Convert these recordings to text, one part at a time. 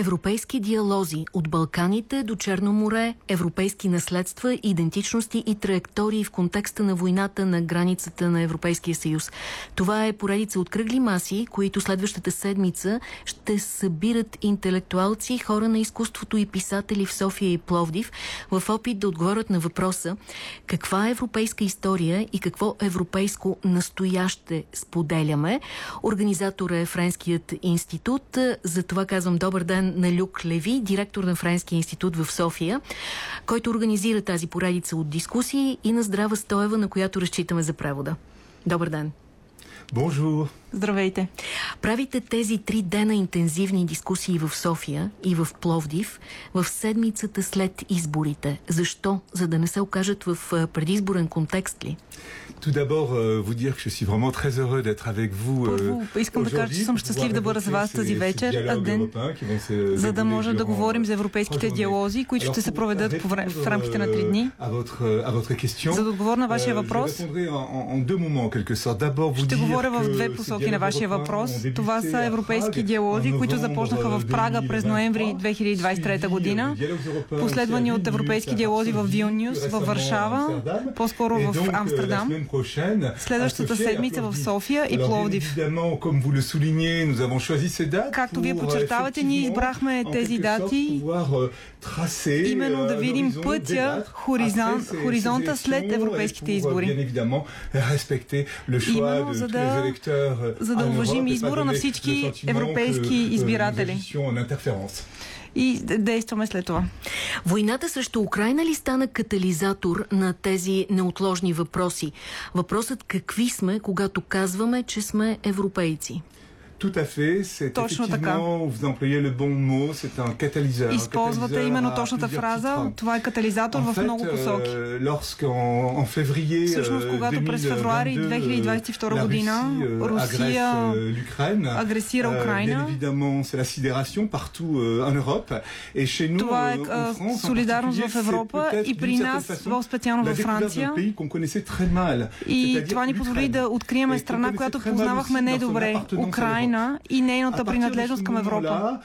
Европейски диалози от Балканите до Черно море, европейски наследства, идентичности и траектории в контекста на войната на границата на Европейския съюз. Това е поредица от кръгли маси, които следващата седмица ще събират интелектуалци, хора на изкуството и писатели в София и Пловдив в опит да отговорят на въпроса каква е европейска история и какво европейско настояще споделяме. Организатор е Френският институт. За това казвам добър ден на Люк Леви, директор на Френския институт в София, който организира тази поредица от дискусии и на Здрава Стоева, на която разчитаме за превода. Добър ден! Bonjour. Здравейте. Правите тези три дена интензивни дискусии в София и в Пловдив в седмицата след изборите. Защо? За да не се окажат в предизборен контекст ли? Tout d'abord, euh, vous dire que je suis vraiment très heureux d'être avec vous. Първо, искам да кажа, че съм щастлив да бъда с вас тази вечер, ден, за да може да говорим за европейските диалози, които ще се проведат в рамките на три дни. За да отговоря на вашия въпрос, ще говоря в две посоки на вашия въпрос. Това са европейски диалози, които започнаха в Прага през ноември 2023 година, последвани от европейски диалози в Вилнюс, в Варшава, по-скоро в Амстердам. Следващата седмица в София и Пловдив. Както вие подчертавате, ние избрахме тези дати именно да видим пътя, хоризонта след европейските избори. Именно за да, за да уважим избора на всички европейски избиратели и действаме след това. Войната срещу Украина ли стана катализатор на тези неотложни въпроси? Въпросът какви сме, когато казваме, че сме европейци? Tout à fait, c'est effectivement, vous employez le bon mot, c'est un catalyseur. Използвате именно точната фраза. Това е катализатор в много посоки. Lorsqu'en en février Всъщност, когато през февруари 2022 година Русия агресира Украина, évidemment, c'est la sidération partout en Europe. Et chez nous, това е солидарност в Европа и при нас, по-специално във Франция. И това ни позволи да открием страна, която познавахме недобре. Украина Украина и нейната принадлежност към Европа.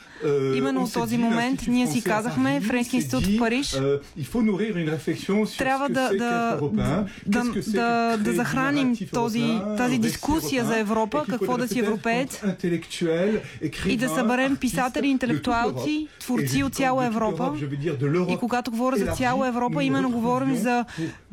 Именно от този момент ние си казахме, Френски институт в Париж, трябва да, да, да, да, да захраним този, тази дискусия за Европа, какво да си европеец. и да съберем писатели, интелектуалци, творци от цяла Европа. И когато говоря за цяла Европа, именно говорим за,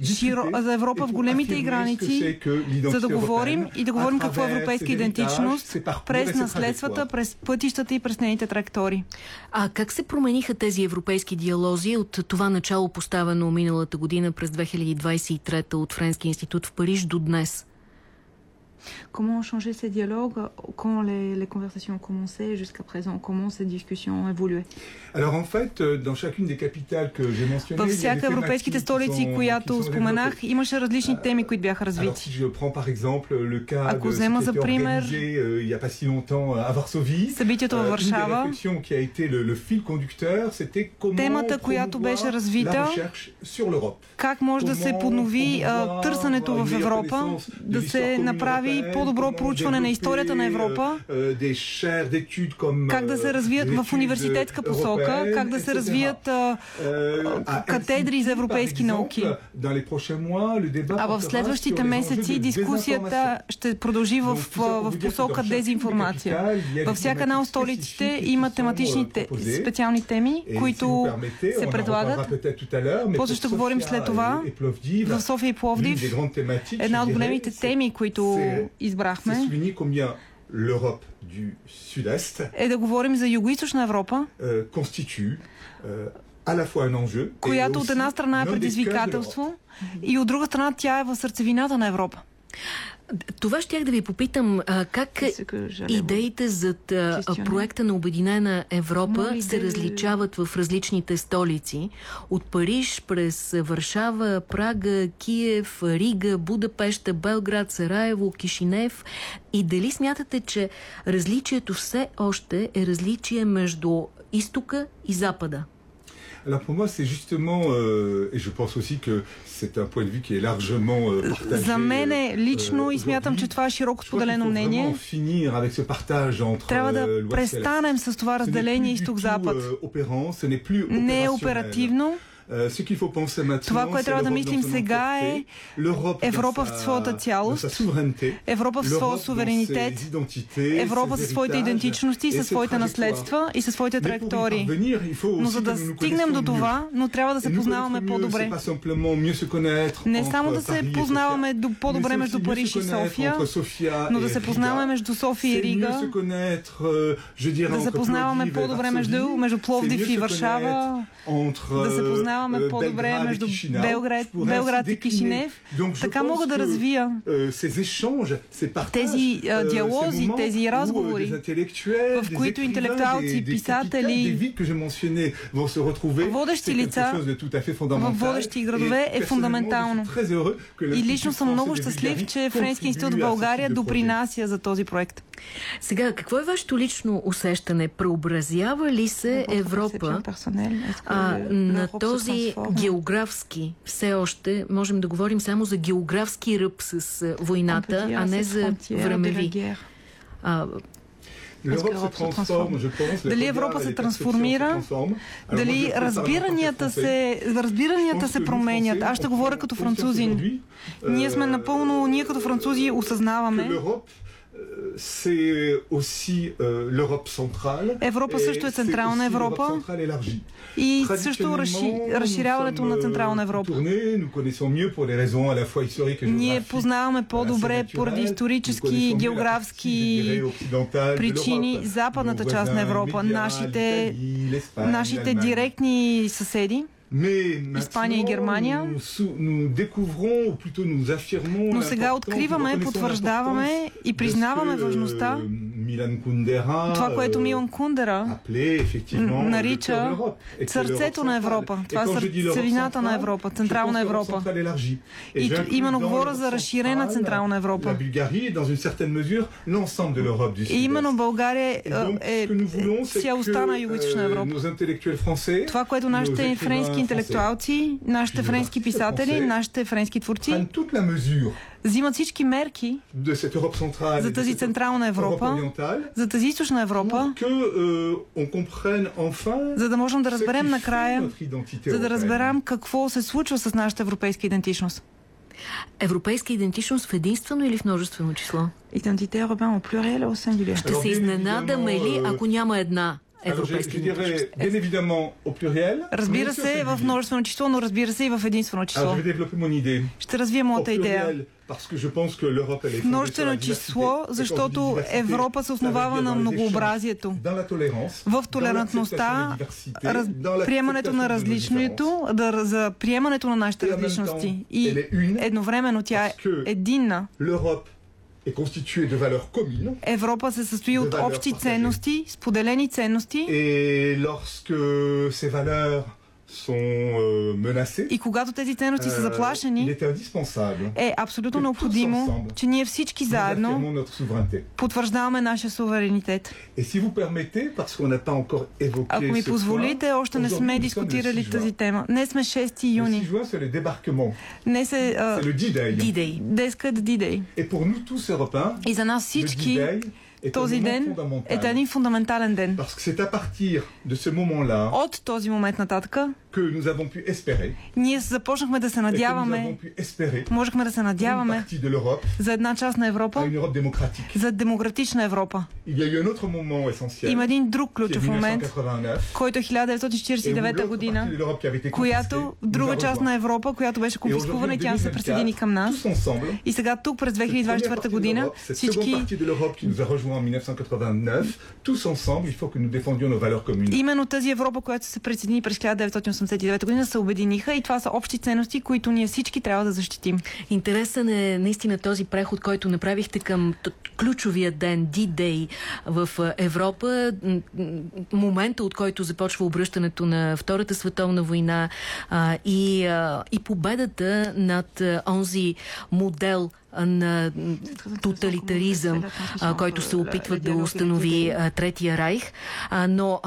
широ, за Европа в големите и граници, за да говорим и да говорим какво е европейска идентичност през през наследствата, през пътищата и през нейните траектори. А как се промениха тези европейски диалози от това начало поставено миналата година през 2023 от Френски институт в Париж до днес? Comment changer ces dialogues quand les, les conversations ont commencé jusqu'à présent Comment ces discussions ont évolué Alors en fait, dans chacune des capitales que j'ai mentionnées, Във всяка европейските столици, която споменах, имаше различни теми, които бяха развити. Alors, si je prends par exemple le cas Ако взема за пример il y a pas si longtemps à Varsovie, събитието във Варшава, qui a été le, le fil conducteur, c'était comment темата, която беше развита, как може да се поднови търсенето в Европа, да се направи по-добро проучване на историята на Европа, как да се развият в университетска посока, как да се развият катедри за европейски науки. А в следващите месеци дискусията ще продължи в, в посока дезинформация. Във всяка една от столиците има тематични специални теми, които се предлагат. После ще говорим след това. В София и Пловдив една от големите теми, които избрахме е да говорим за Юго-Источна Европа, която от една страна е предизвикателство и от друга страна тя е в сърцевината на Европа. Това щях да ви попитам. А, как идеите за проекта на Обединена Европа се различават в различните столици? От Париж през Варшава, Прага, Киев, Рига, Будапеща, Белград, Сараево, Кишинев. И дали смятате, че различието все още е различие между изтока и запада? Alors pour moi, c'est justement, euh, et je pense aussi que c'est un point de vue qui est largement euh, partagé. За мене лично и смятам, че това е широко споделено мнение. finir avec ce partage entre Трябва да престанем с това разделение изток-запад. Не е оперативно. Това, което трябва да мислим сега е Европа в своята цялост, Европа в своя суверенитет, Европа със своите идентичности, със своите наследства и със своите траектории. Но за да стигнем до това, но трябва да се познаваме по-добре. Не само да се познаваме по-добре между Париж и София, но да се познаваме между София и Рига, да се познаваме по-добре между, между Пловдив и Варшава, да се познаваме познаваме по-добре между Белград, Белград и Кишинев. Така мога да развия тези диалози, тези разговори, в които интелектуалци, писатели, водещи лица в водещи градове е фундаментално. И лично съм много щастлив, че Френски институт в България допринася за този проект. Сега, какво е вашето лично усещане? Преобразява ли се Европа а, на този географски, все още можем да говорим само за географски ръб с войната, а не за времеви? А, дали Европа се трансформира, дали разбиранията се, разбиранията се променят. Аз ще говоря като французин. Ние сме напълно, ние като французи осъзнаваме, c'est aussi euh, l'Europe centrale. Европа също е централна Европа. И също разширяването на централна Европа. Ние познаваме по-добре поради исторически и географски причини западната част на Европа, нашите, нашите директни съседи. Испания и Германия. Но сега откриваме, потвърждаваме и признаваме важността това, което Милан Кундера нарича сърцето на Европа. Това е сърцевината на Европа, Централна Европа. И именно говоря за разширена Централна Европа. И именно България е цялостта на Юго-Источна Европа. Това, което нашите френски интелектуалци, нашите френски писатели, нашите френски творци. Взимат всички мерки за тази Централна Европа, за тази Източна Европа, euh, за да можем да разберем накрая, за да разберем какво се случва с нашата европейска идентичност. Европейска идентичност в единствено или в множествено число? Идентите Ще се изненадаме ли, ако няма една европейски Разбира се, в множествено число, но разбира се и в единствено число. Ще развия моята идея. Множествено число, защото Европа се основава на многообразието, в толерантността, раз, приемането на различното, да, за приемането на нашите различности. И едновременно тя е единна. Европа се състои от общи ценности, споделени ценности. Et lorsque ces valeurs и когато тези ценности са заплашени, е абсолютно необходимо, че ние всички заедно потвърждаваме нашия суверенитет. Ако ми позволите, още не сме дискутирали тази тема. Днес сме 6 юни. Днес е D-Day. Днес е D-Day. И за нас всички този ден е един фундаментален ден. От този момент нататък ние започнахме да се надяваме, можехме да се надяваме за една част на Европа, за демократична Европа. Има един друг ключов момент, който е 1949 година, която друга част на Европа, която беше конфискувана и тя се присъедини към нас. И сега тук през 2024 година всички en 1989, tous ensemble, il faut que nous défendions nos valeurs communes. Именно тази Европа, която се присъедини през 1989 година, се обединиха и това са общи ценности, които ние всички трябва да защитим. Интересен е наистина този преход, който направихте към ключовия ден, D-Day в Европа, момента, от който започва обръщането на Втората световна война а, и, а, и победата над онзи модел на тоталитаризъм, който се опитва да установи Третия райх. Но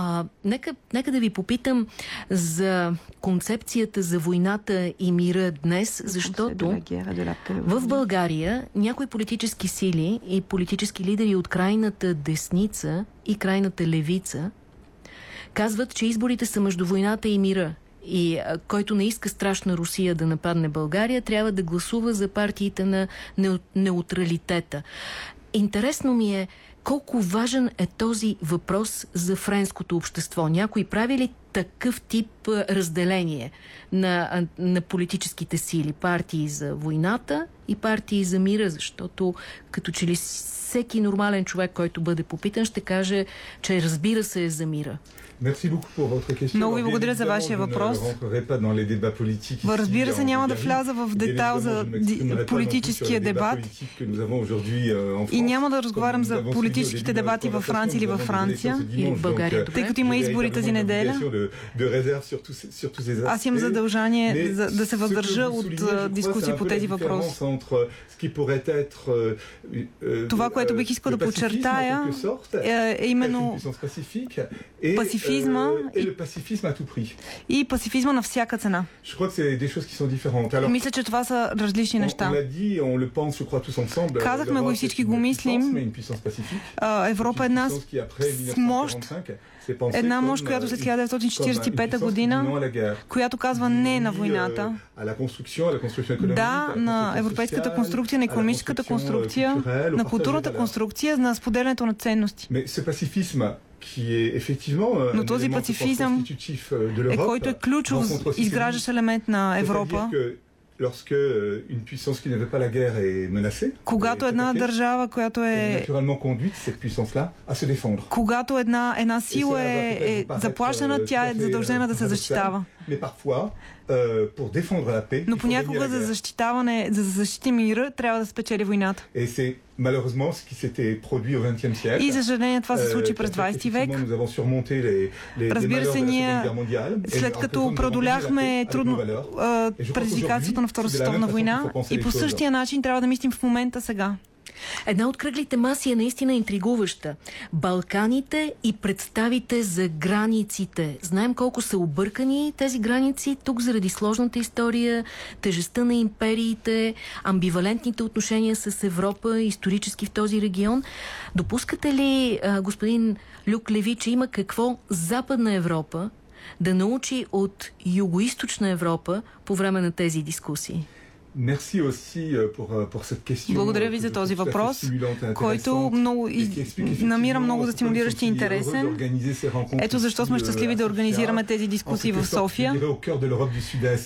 нека, нека да ви попитам за концепцията за войната и мира днес, защото в България някои политически сили и политически лидери от крайната десница и крайната левица казват, че изборите са между войната и мира и който не иска страшна Русия да нападне България, трябва да гласува за партиите на неутралитета. Интересно ми е колко важен е този въпрос за френското общество. Някой прави ли такъв тип разделение на, на политическите сили? Партии за войната и партии за мира, защото като че ли всеки нормален човек, който бъде попитан, ще каже, че разбира се е за мира. Много ви благодаря за вашия въпрос. Разбира се, няма да вляза в детал за политическия дебат euh, и няма да разговарям за политическите дебати във Франция или във Франция, или в България, тъй като има избори тази неделя. Аз имам задължание да се въздържа от дискусии по тези въпроси. Това, което бих искал да подчертая, е именно пацифизма пацифизма и пацифизма на всяка цена. Мисля, че това са различни неща. Казахме го и всички го мислим. Европа е една с мощ, Една мощ, която след 1945 година, която казва не на войната. Да, на европейската конструкция, на економическата конструкция, на културната конструкция, на споделянето на ценности. Но този пацифизъм е който е ключов изграждащ елемент на Европа lorsque euh, une puissance qui ne veut pas la guerre est menacée. Когато една държава, която е naturellement conduite cette puissance-là à se défendre. Когато една една сила е, е заплашена, тя е задължена да се защитава. Mais parfois euh, pour défendre la paix, Но понякога за защитаване, за да защити мира, трябва да спечели войната. Et c'est malheureusement ce qui s'était produit au XXe siècle. И за съжаление това се случи през 20 век. Nous avons surmonté les, les, Разбира се, ние след като продоляхме трудно предизвикателството на Втората световна война и по същия начин трябва да мислим в момента сега. Една от кръглите маси е наистина интригуваща. Балканите и представите за границите. Знаем колко са объркани тези граници тук заради сложната история, тежестта на империите, амбивалентните отношения с Европа, исторически в този регион. Допускате ли, господин Люк Леви, че има какво Западна Европа да научи от Юго-Источна Европа по време на тези дискусии? Cette question. Благодаря ви за този въпрос, който много и, намира много за стимулиращ и интересен. Ето защо сме щастливи да организираме тези дискусии в София.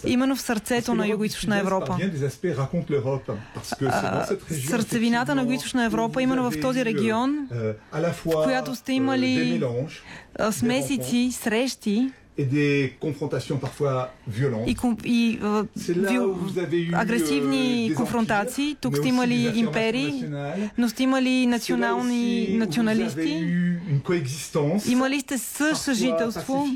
Именно в сърцето на Юго-Источна Европа. Сърцевината на Юго-Источна Европа, именно в този регион, в която сте имали смесици, срещи, et des confrontations parfois violentes. И, и uh, агресивни конфронтации. Тук сте имали империи, но сте имали национални националисти. Имали сте съжителство,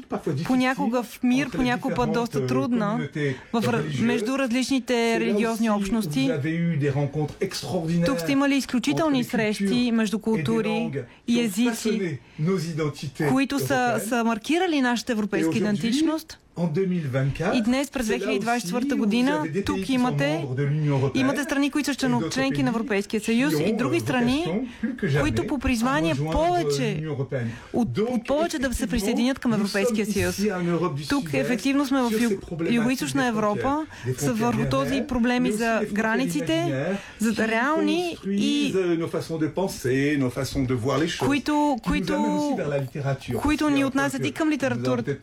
понякога в мир, понякога доста трудна, в, между различните религиозни общности. Тук сте имали изключителни срещи между култури и езици, които са, са маркирали нашата европейска идентичност. И днес, през 2024 година, тук имате, имате страни, които са членки на Европейския съюз и други страни, които по призвание повече, от, от повече да се присъединят към Европейския съюз. Тук ефективно сме в Юго-Источна Европа, са върху този проблеми за границите, за реални и които, които, които ни отнасят и към литературата.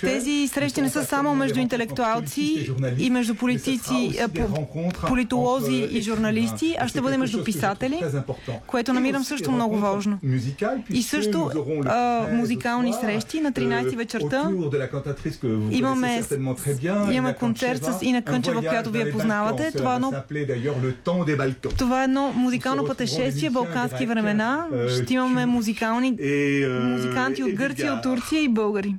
Тези срещи не са само между интелектуалци и между политици, политолози и журналисти, а ще бъде между писатели, което намирам също много важно. И също а, музикални срещи на 13 вечерта. Имаме, имаме концерт с Ина Кънчева, която вие познавате. Това е едно, това е едно музикално пътешествие, балкански времена. Ще имаме музикални музиканти от Гърция, от Турция и българи.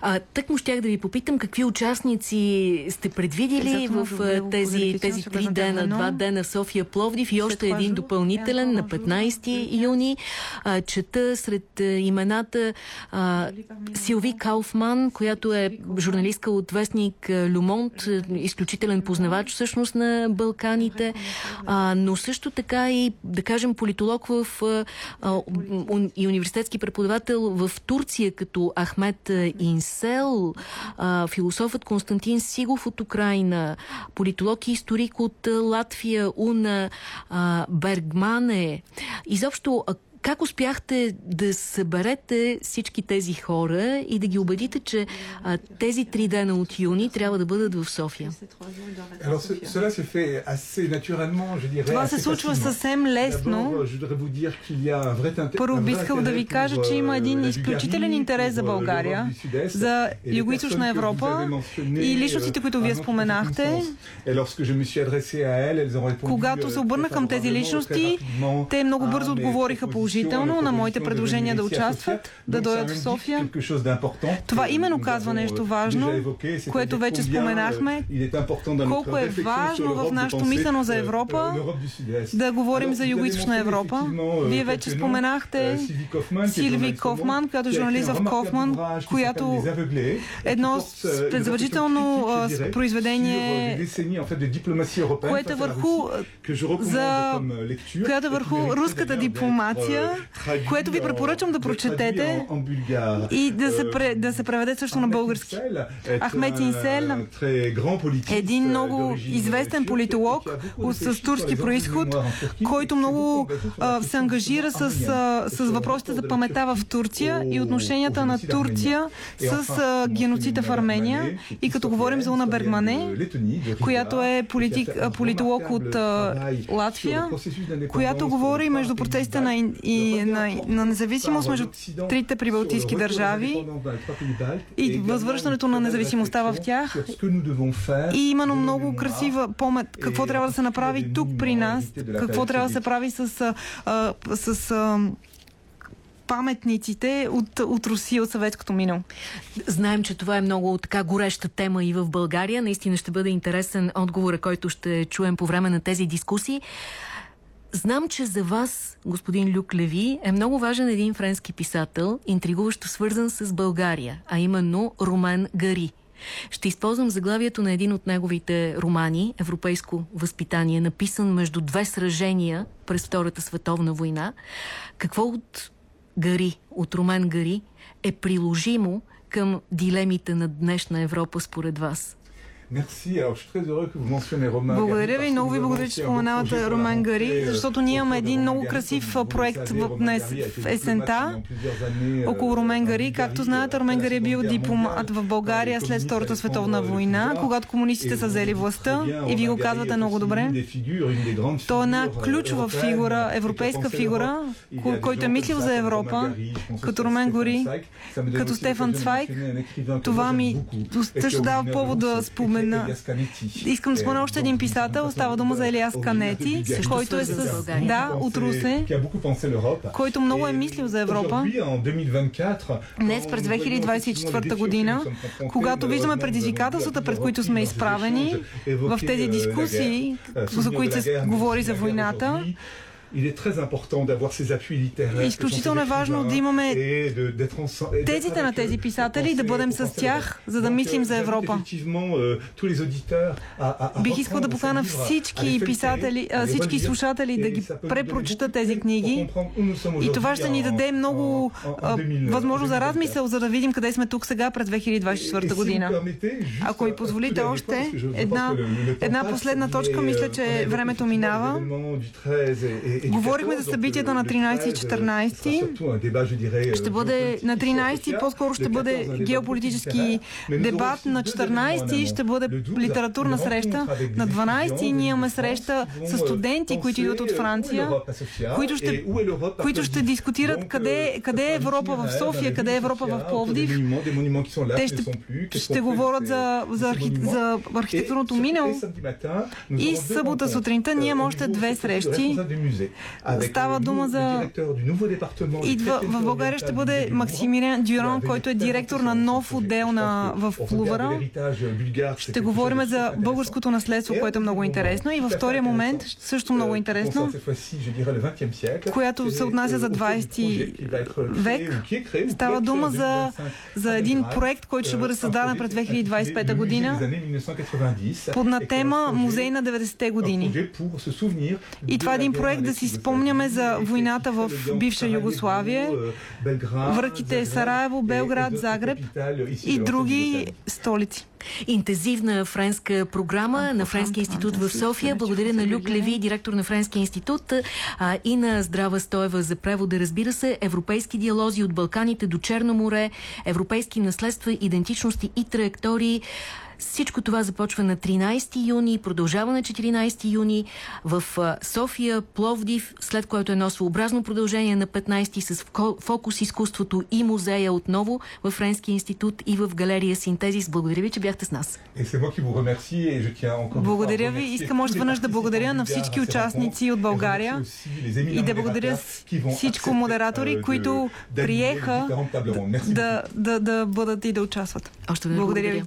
А, тък му щях да ви попитам какви участници сте предвидили в тези, тези три дена, два дена в София Пловдив и още един допълнителен на 15 юни. А, чета сред имената а, Силви Кауфман, която е журналистка от вестник Люмонт, изключителен познавач всъщност на Балканите, а, но също така и, да кажем, политолог в а, и университетски преподавател в Турция, като Ахмет Инсел, философът Константин Сигов от Украина, политолог и историк от Латвия Уна Бергмане. Изобщо, как успяхте да съберете всички тези хора и да ги убедите, че а, тези три дена от юни трябва да бъдат в София? Това се случва съвсем лесно. Първо бих да ви кажа, че има един изключителен интерес за България, за Юго-Источна Европа и личностите, които вие споменахте. Когато се обърна към тези личности, те много бързо отговориха положително положително на моите предложения да участват, да дойдат в София. Това именно казва нещо важно, което вече споменахме. Колко е важно в нашето мислено за Европа да говорим за Юго-Источна Европа. Вие вече споменахте Силви Кофман, която е журналист в Кофман, която едно предзавършително произведение, което е върху, за, която е върху руската дипломация което ви препоръчвам да прочетете и да се, пре, да се преведе също на български. Ахмет Инсел е един много известен политолог с турски происход, който много а, се ангажира с, а, с въпросите за памета в Турция и отношенията на Турция с а, геноцида в Армения. И като говорим за Уна Бергмане, която е политик, политолог от а, Латвия, която говори между процесите на и на, на независимост между трите прибалтийски държави и възвръщането на независимостта в тях. И именно много красива помет какво трябва да се направи тук при нас, какво трябва да се прави с, а, с а, паметниците от, от Русия, от съветското минало. Знаем, че това е много така гореща тема и в България. Наистина ще бъде интересен отговор, който ще чуем по време на тези дискусии. Знам, че за вас, господин Люк Леви, е много важен един френски писател, интригуващо свързан с България, а именно Ромен Гари. Ще използвам заглавието на един от неговите романи «Европейско възпитание», написан между две сражения през Втората световна война. Какво от Гари, от Ромен Гари, е приложимо към дилемите на днешна Европа според вас? Благодаря ви, много ви благодаря, че споменавате Ромен Гари, защото ние имаме един много красив проект днес в есента около Ромен Гари. Както знаете, Ромен Гари е бил дипломат в България след Втората световна война, когато комунистите са взели властта и ви го казвате много добре. Той е една ключова фигура, европейска фигура, който е мислил за Европа, като Ромен Гори, като Стефан Цвайк. Това ми също дава повод да спомена спомена. Искам да спомена още един писател. Става дума за Елиас Канети, който е с... Да, от Русе, който много е мислил за Европа. Днес, през 2024 година, когато виждаме предизвикателствата, пред които сме изправени в тези дискусии, за които се говори за войната, Изключително е важно да имаме тезите на тези писатели и да бъдем с тях, за да мислим за Европа. Euh, Бих искал да покана всички писатели, всички слушатели да ги препрочитат тези книги и това ще ни даде много възможност за размисъл, за да видим къде сме тук сега през 2024 година. Ако ми позволите още една, една последна точка, мисля, че euh, времето минава. Говорихме за събитията на 13 и 14. Ще бъде на 13, по-скоро ще бъде геополитически дебат. На 14 ще бъде литературна среща. На 12 ние имаме среща с студенти, които идват от Франция, които ще, които ще дискутират къде, къде е Европа в София, къде е Европа в Пловдив. Те ще, ще говорят за, за, архи, за архитектурното минало. И събота сутринта ние имаме още две срещи Става дума за... Идва в България ще бъде Максимилиан Дюран, който е директор на нов отдел на, в Лувъра. Ще говорим за българското наследство, което е много интересно. И във втория момент, също много интересно, която се отнася за 20 век. Става дума за, за един проект, който ще бъде създаден през 2025 година под на тема Музей на 90-те години. И това е един проект да си спомняме за войната в бивша Югославия, връките Сараево, Белград, Загреб и други столици. Интензивна френска програма на Френския институт в София. Благодаря на Люк Леви, директор на Френския институт и на Здрава Стоева за превода. Разбира се, европейски диалози от Балканите до Черно море, европейски наследства, идентичности и траектории. Всичко това започва на 13 юни, продължава на 14 юни в София, Пловдив, след което едно своеобразно продължение на 15 с фокус изкуството и музея отново в Френския институт и в галерия Синтезис. Благодаря ви, че бяхте с нас. Благодаря ви. Искам още веднъж да благодаря на всички участници от България и да благодаря всичко модератори, euh, които приеха да, да, да бъдат и да участват. Още благодаря ви.